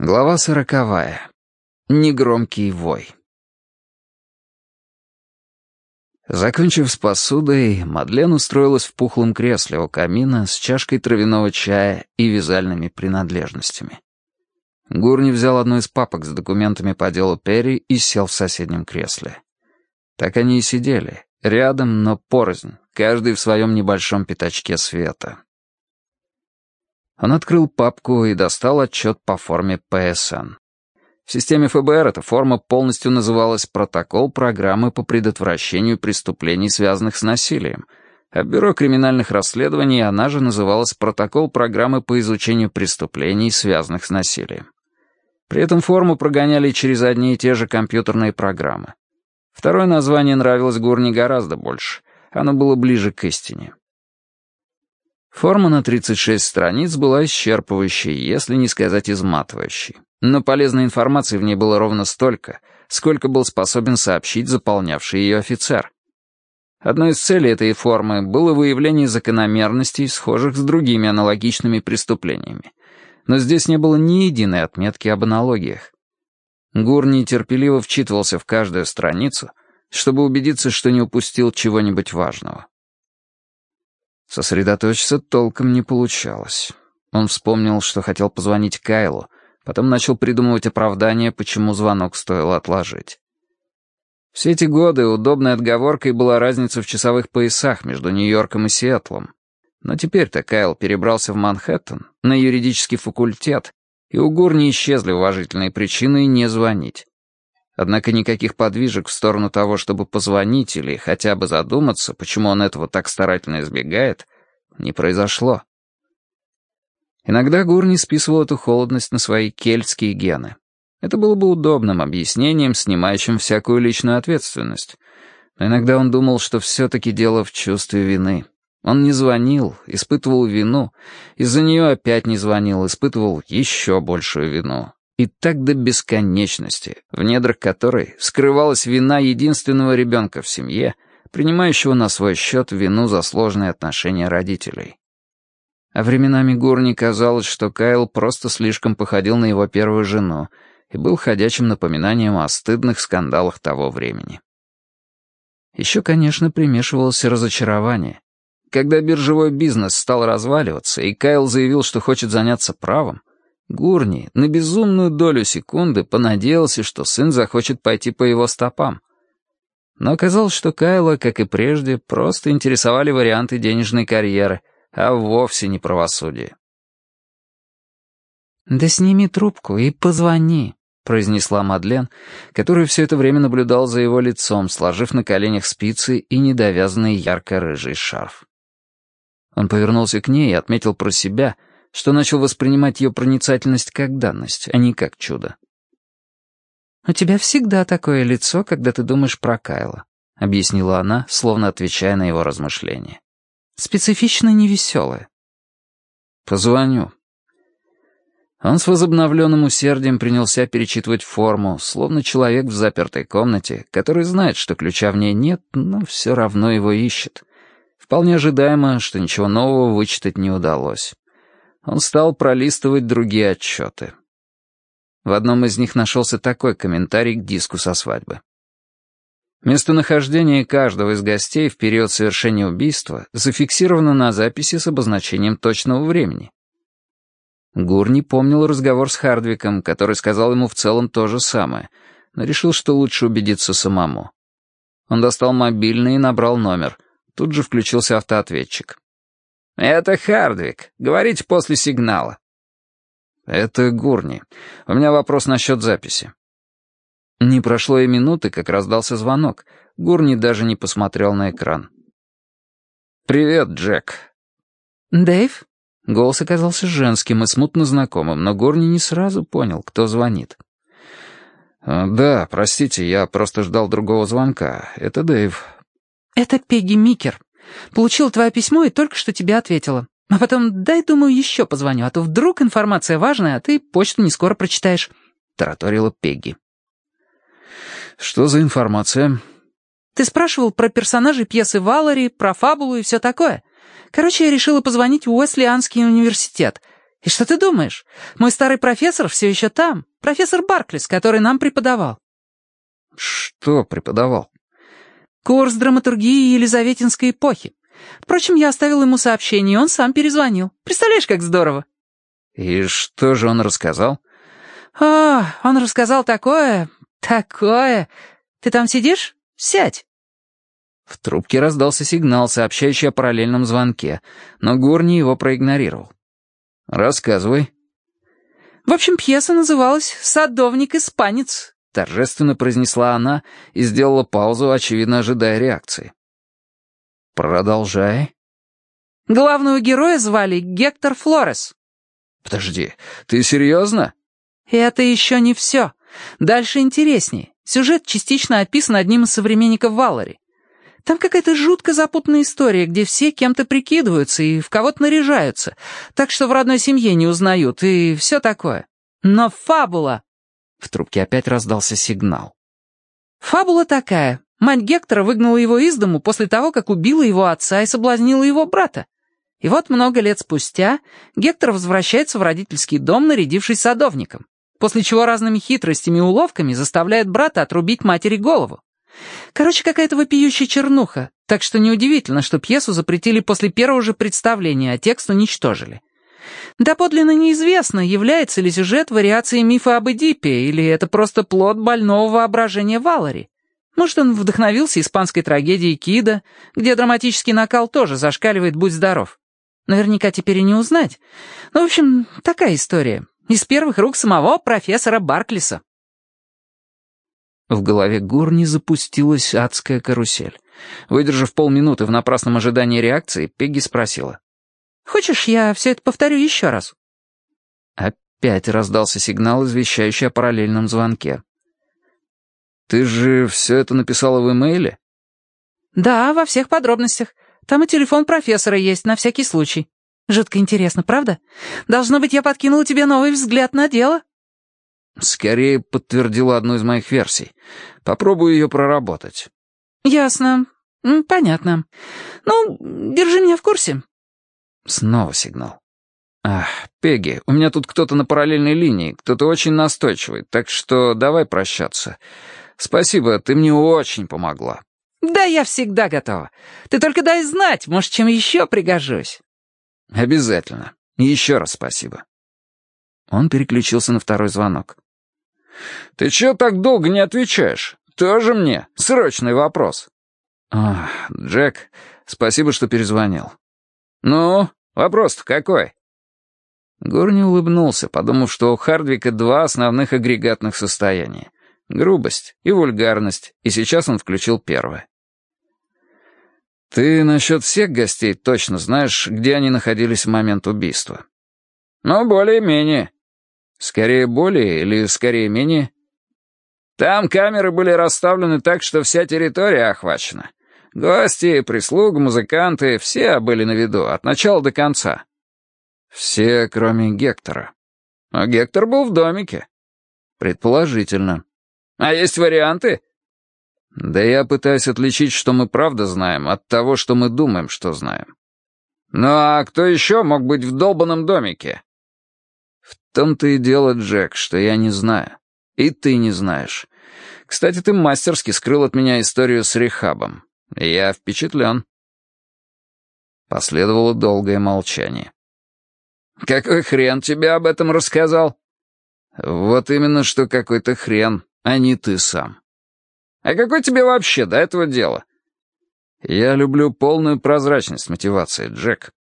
Глава сороковая. Негромкий вой. Закончив с посудой, Мадлен устроилась в пухлом кресле у камина с чашкой травяного чая и вязальными принадлежностями. Гурни взял одну из папок с документами по делу Перри и сел в соседнем кресле. Так они и сидели, рядом, но порознь, каждый в своем небольшом пятачке света. Он открыл папку и достал отчет по форме ПСН. В системе ФБР эта форма полностью называлась «Протокол программы по предотвращению преступлений, связанных с насилием», а Бюро криминальных расследований она же называлась «Протокол программы по изучению преступлений, связанных с насилием». При этом форму прогоняли через одни и те же компьютерные программы. Второе название нравилось Гурни гораздо больше. Оно было ближе к истине. Форма на 36 страниц была исчерпывающей, если не сказать изматывающей. Но полезной информации в ней было ровно столько, сколько был способен сообщить заполнявший ее офицер. Одной из целей этой формы было выявление закономерностей, схожих с другими аналогичными преступлениями. Но здесь не было ни единой отметки об аналогиях. Гур нетерпеливо вчитывался в каждую страницу, чтобы убедиться, что не упустил чего-нибудь важного. Сосредоточиться толком не получалось. Он вспомнил, что хотел позвонить Кайлу, потом начал придумывать оправдание, почему звонок стоило отложить. Все эти годы удобной отговоркой была разница в часовых поясах между Нью-Йорком и Сиэтлом. Но теперь-то Кайл перебрался в Манхэттен, на юридический факультет, и у Гурни исчезли уважительные причины не звонить. Однако никаких подвижек в сторону того, чтобы позвонить или хотя бы задуматься, почему он этого так старательно избегает, не произошло. Иногда Гурни списывал эту холодность на свои кельтские гены. Это было бы удобным объяснением, снимающим всякую личную ответственность. Но иногда он думал, что все-таки дело в чувстве вины. Он не звонил, испытывал вину, из-за нее опять не звонил, испытывал еще большую вину. И так до бесконечности, в недрах которой скрывалась вина единственного ребенка в семье, принимающего на свой счет вину за сложные отношения родителей. А временами Гурни казалось, что Кайл просто слишком походил на его первую жену и был ходячим напоминанием о стыдных скандалах того времени. Еще, конечно, примешивалось разочарование. Когда биржевой бизнес стал разваливаться, и Кайл заявил, что хочет заняться правом, Гурни на безумную долю секунды понадеялся, что сын захочет пойти по его стопам. Но оказалось, что Кайла, как и прежде, просто интересовали варианты денежной карьеры, а вовсе не правосудие. «Да сними трубку и позвони», — произнесла Мадлен, которая все это время наблюдал за его лицом, сложив на коленях спицы и недовязанный ярко-рыжий шарф. Он повернулся к ней и отметил про себя — что начал воспринимать ее проницательность как данность, а не как чудо. «У тебя всегда такое лицо, когда ты думаешь про Кайла», — объяснила она, словно отвечая на его размышления. «Специфично невеселое». «Позвоню». Он с возобновленным усердием принялся перечитывать форму, словно человек в запертой комнате, который знает, что ключа в ней нет, но все равно его ищет. Вполне ожидаемо, что ничего нового вычитать не удалось он стал пролистывать другие отчеты. В одном из них нашелся такой комментарий к диску со свадьбы. Местонахождение каждого из гостей в период совершения убийства зафиксировано на записи с обозначением точного времени. Гур не помнил разговор с Хардвиком, который сказал ему в целом то же самое, но решил, что лучше убедиться самому. Он достал мобильный и набрал номер. Тут же включился автоответчик. «Это Хардвик. Говорите после сигнала». «Это Гурни. У меня вопрос насчет записи». Не прошло и минуты, как раздался звонок. Гурни даже не посмотрел на экран. «Привет, Джек». «Дэйв?» Голос оказался женским и смутно знакомым, но Гурни не сразу понял, кто звонит. «Да, простите, я просто ждал другого звонка. Это Дэйв». «Это Пегги Микер. Получила твое письмо и только что тебе ответила. А потом, дай, думаю, еще позвоню, а то вдруг информация важная, а ты почту не скоро прочитаешь», — тараторила Пегги. «Что за информация?» «Ты спрашивал про персонажей пьесы Валери, про фабулу и все такое. Короче, я решила позвонить в Уэслианский университет. И что ты думаешь? Мой старый профессор все еще там. Профессор Барклис, который нам преподавал. Что преподавал? Курс драматургии Елизаветинской эпохи. Впрочем, я оставил ему сообщение, и он сам перезвонил. Представляешь, как здорово. И что же он рассказал? О, он рассказал такое, такое. Ты там сидишь? Сядь. В трубке раздался сигнал, сообщающий о параллельном звонке, но Гурни его проигнорировал. «Рассказывай». В общем, пьеса называлась «Садовник-испанец», — торжественно произнесла она и сделала паузу, очевидно ожидая реакции. «Продолжай». Главного героя звали Гектор Флорес. «Подожди, ты серьезно?» «Это еще не все. Дальше интереснее. Сюжет частично описан одним из современников Валлари. Там какая-то жутко запутанная история, где все кем-то прикидываются и в кого-то наряжаются, так что в родной семье не узнают и все такое. Но фабула...» В трубке опять раздался сигнал. «Фабула такая. Мать Гектора выгнала его из дому после того, как убила его отца и соблазнила его брата. И вот много лет спустя Гектор возвращается в родительский дом, нарядившись садовником, после чего разными хитростями и уловками заставляет брата отрубить матери голову. Короче, какая-то вопиющая чернуха, так что неудивительно, что пьесу запретили после первого же представления, а текст уничтожили. Доподлинно неизвестно, является ли сюжет вариацией мифа об Эдипе, или это просто плод больного воображения Валари. Может, он вдохновился испанской трагедией Кида, где драматический накал тоже зашкаливает «Будь здоров». Наверняка теперь и не узнать. Ну, в общем, такая история. Из первых рук самого профессора Барклиса. В голове Гурни запустилась адская карусель. Выдержав полминуты в напрасном ожидании реакции, Пегги спросила. «Хочешь, я все это повторю еще раз?» Опять раздался сигнал, извещающий о параллельном звонке. «Ты же все это написала в имейле?» «Да, во всех подробностях. Там и телефон профессора есть, на всякий случай. Жутко интересно, правда? Должно быть, я подкинула тебе новый взгляд на дело». Скорее подтвердила одну из моих версий. Попробую ее проработать. Ясно. Понятно. Ну, держи меня в курсе. Снова сигнал. Ах, Пегги, у меня тут кто-то на параллельной линии, кто-то очень настойчивый, так что давай прощаться. Спасибо, ты мне очень помогла. Да, я всегда готова. Ты только дай знать, может, чем еще пригожусь. Обязательно. Еще раз спасибо. Он переключился на второй звонок. «Ты чего так долго не отвечаешь? Тоже мне срочный вопрос». «Ах, Джек, спасибо, что перезвонил». «Ну, вопрос-то какой?» Горни улыбнулся, подумав, что у Хардвика два основных агрегатных состояния — грубость и вульгарность, и сейчас он включил первое. «Ты насчет всех гостей точно знаешь, где они находились в момент убийства?» «Ну, более-менее. Скорее более или скорее менее? Там камеры были расставлены так, что вся территория охвачена. Гости, прислуга, музыканты — все были на виду, от начала до конца. Все, кроме Гектора. А Гектор был в домике. Предположительно. А есть варианты? Да я пытаюсь отличить, что мы правда знаем, от того, что мы думаем, что знаем. Ну а кто еще мог быть в долбанном домике? В том-то и дело, Джек, что я не знаю. И ты не знаешь. Кстати, ты мастерски скрыл от меня историю с Рехабом. Я впечатлен. Последовало долгое молчание. «Какой хрен тебе об этом рассказал?» «Вот именно, что какой-то хрен, а не ты сам». «А какой тебе вообще до этого дела?» «Я люблю полную прозрачность мотивации, Джек.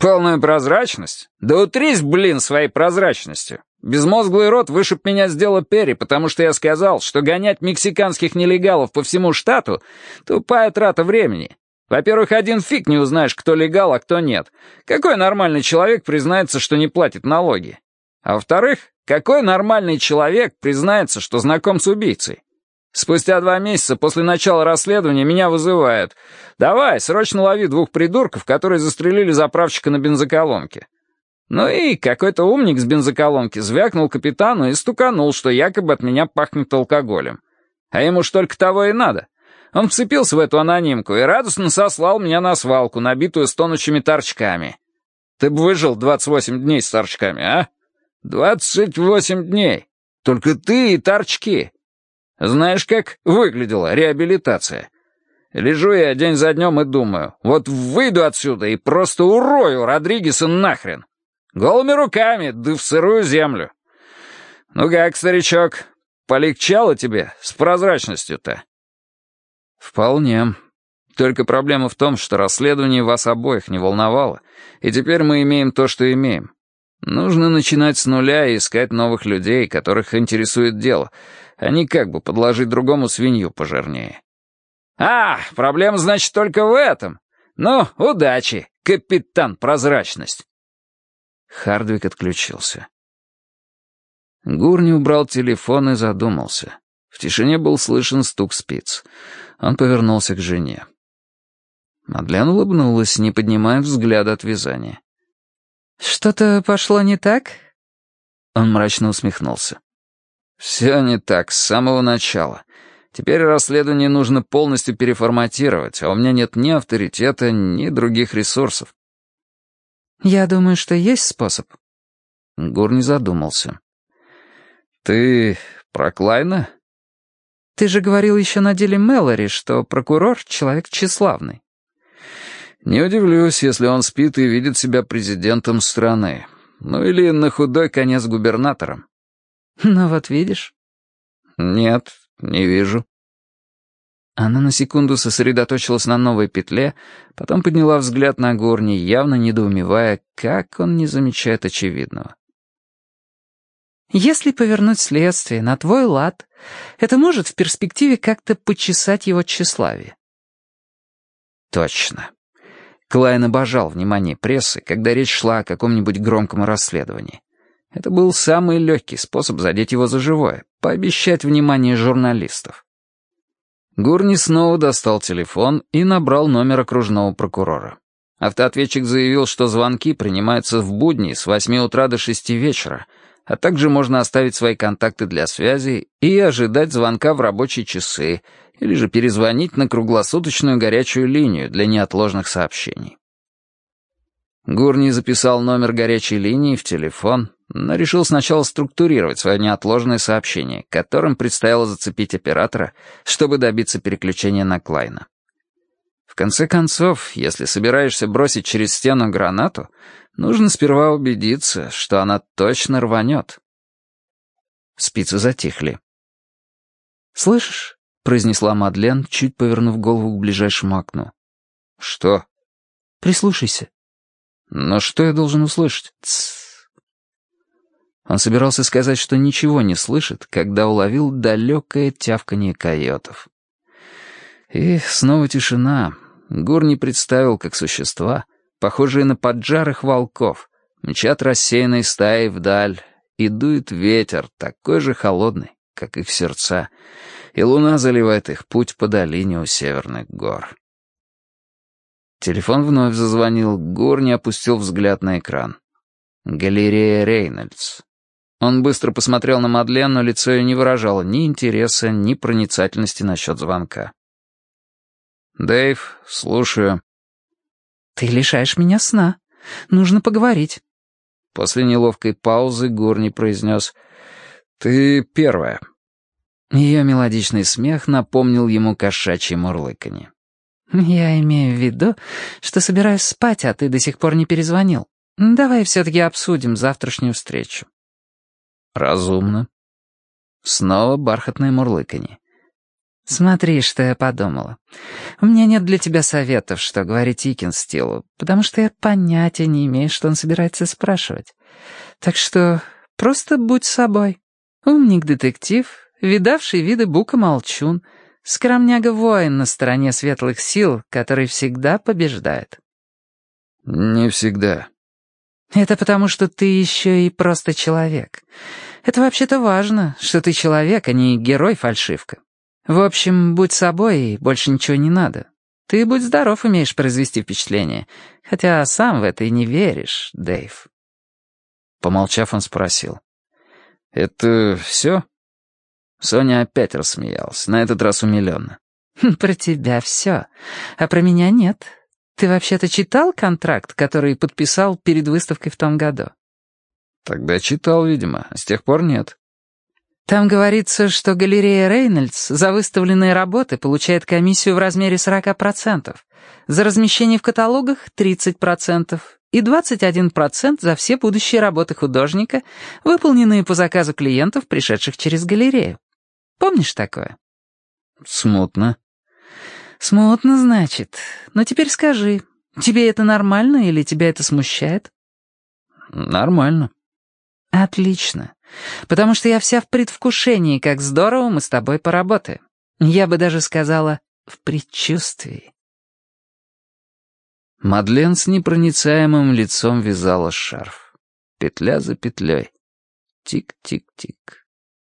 «Полную прозрачность? Да утрись, блин, своей прозрачностью. Безмозглый рот вышиб меня с дела Перри, потому что я сказал, что гонять мексиканских нелегалов по всему штату — тупая трата времени. Во-первых, один фиг не узнаешь, кто легал, а кто нет. Какой нормальный человек признается, что не платит налоги? А во-вторых, какой нормальный человек признается, что знаком с убийцей? Спустя два месяца после начала расследования меня вызывают. Давай, срочно лови двух придурков, которые застрелили заправщика на бензоколонке. Ну и какой-то умник с бензоколонки звякнул капитану и стуканул, что якобы от меня пахнет алкоголем. А ему ж только того и надо. Он вцепился в эту анонимку и радостно сослал меня на свалку, набитую стонущими торчками. ты бы выжил 28 дней с торчками, а? 28 дней. Только ты и торчки. Знаешь, как выглядела реабилитация? Лежу я день за днем и думаю, вот выйду отсюда и просто урою Родригеса нахрен. Голыми руками, да в сырую землю. Ну как, старичок, полегчало тебе с прозрачностью-то? Вполне. Только проблема в том, что расследование вас обоих не волновало, и теперь мы имеем то, что имеем. Нужно начинать с нуля и искать новых людей, которых интересует дело, а не как бы подложить другому свинью пожирнее. «А, проблема, значит, только в этом. Ну, удачи, капитан Прозрачность!» Хардвик отключился. Гурни убрал телефон и задумался. В тишине был слышен стук спиц. Он повернулся к жене. Мадлен улыбнулась, не поднимая взгляда от вязания. «Что-то пошло не так?» Он мрачно усмехнулся. «Все не так, с самого начала. Теперь расследование нужно полностью переформатировать, а у меня нет ни авторитета, ни других ресурсов. «Я думаю, что есть способ». Гур не задумался. «Ты про Клайна?» «Ты же говорил еще на деле Мэлори, что прокурор — человек тщеславный». «Не удивлюсь, если он спит и видит себя президентом страны. Ну или на худой конец губернатором». «Ну вот видишь». «Нет, «Не вижу». Она на секунду сосредоточилась на новой петле, потом подняла взгляд на горни, явно недоумевая, как он не замечает очевидного. «Если повернуть следствие на твой лад, это может в перспективе как-то почесать его тщеславие». «Точно». Клайн обожал внимание прессы, когда речь шла о каком-нибудь громком расследовании. Это был самый легкий способ задеть его за живое, пообещать внимание журналистов. Гурни снова достал телефон и набрал номер окружного прокурора. Автоответчик заявил, что звонки принимаются в будни с 8 утра до 6 вечера, а также можно оставить свои контакты для связи и ожидать звонка в рабочие часы или же перезвонить на круглосуточную горячую линию для неотложных сообщений. Гурни записал номер горячей линии в телефон, но решил сначала структурировать свое неотложное сообщение, которым предстояло зацепить оператора, чтобы добиться переключения на Клайна. В конце концов, если собираешься бросить через стену гранату, нужно сперва убедиться, что она точно рванет. Спицы затихли. «Слышишь?» — произнесла Мадлен, чуть повернув голову к ближайшему окну. «Что?» «Прислушайся». «Но что я должен услышать?» «Тссс». Он собирался сказать, что ничего не слышит, когда уловил далекое тявканье койотов. И снова тишина. Гур не представил, как существа, похожие на поджарых волков, мчат рассеянной стаей вдаль, и дует ветер, такой же холодный, как их сердца, и луна заливает их путь по долине у северных гор. Телефон вновь зазвонил, Гур не опустил взгляд на экран. Галерея Рейнольдс. Он быстро посмотрел на Мадлен, но лицо ее не выражало ни интереса, ни проницательности насчет звонка. «Дэйв, слушаю». «Ты лишаешь меня сна. Нужно поговорить». После неловкой паузы Гурни произнес «Ты первая». Ее мелодичный смех напомнил ему кошачье мурлыканье. «Я имею в виду, что собираюсь спать, а ты до сих пор не перезвонил. Давай все-таки обсудим завтрашнюю встречу». «Разумно». Снова бархатное мурлыканье. «Смотри, что я подумала. У меня нет для тебя советов, что говорить Икинстилу, потому что я понятия не имею, что он собирается спрашивать. Так что просто будь собой. Умник-детектив, видавший виды бука-молчун, скромняга-воин на стороне светлых сил, который всегда побеждает». «Не всегда», это потому, что ты еще и просто человек. Это вообще-то важно, что ты человек, а не герой-фальшивка. В общем, будь собой, и больше ничего не надо. Ты будь здоров, умеешь произвести впечатление. Хотя сам в это и не веришь, Дэйв. Помолчав, он спросил. «Это все?» Соня опять рассмеялась, на этот раз умиленно. «Про тебя все, а про меня нет. Ты вообще-то читал контракт, который подписал перед выставкой в том году? Тогда читал, видимо, а с тех пор нет. Там говорится, что галерея Рейнольдс за выставленные работы получает комиссию в размере 40%, за размещение в каталогах — 30% и 21% за все будущие работы художника, выполненные по заказу клиентов, пришедших через галерею. Помнишь такое? Смутно. Смутно, значит. Но теперь скажи, тебе это нормально или тебя это смущает? Нормально. Отлично. Потому что я вся в предвкушении, как здорово мы с тобой поработаем. Я бы даже сказала, в предчувствии. Мадлен с непроницаемым лицом вязала шарф. Петля за петлей. Тик-тик-тик.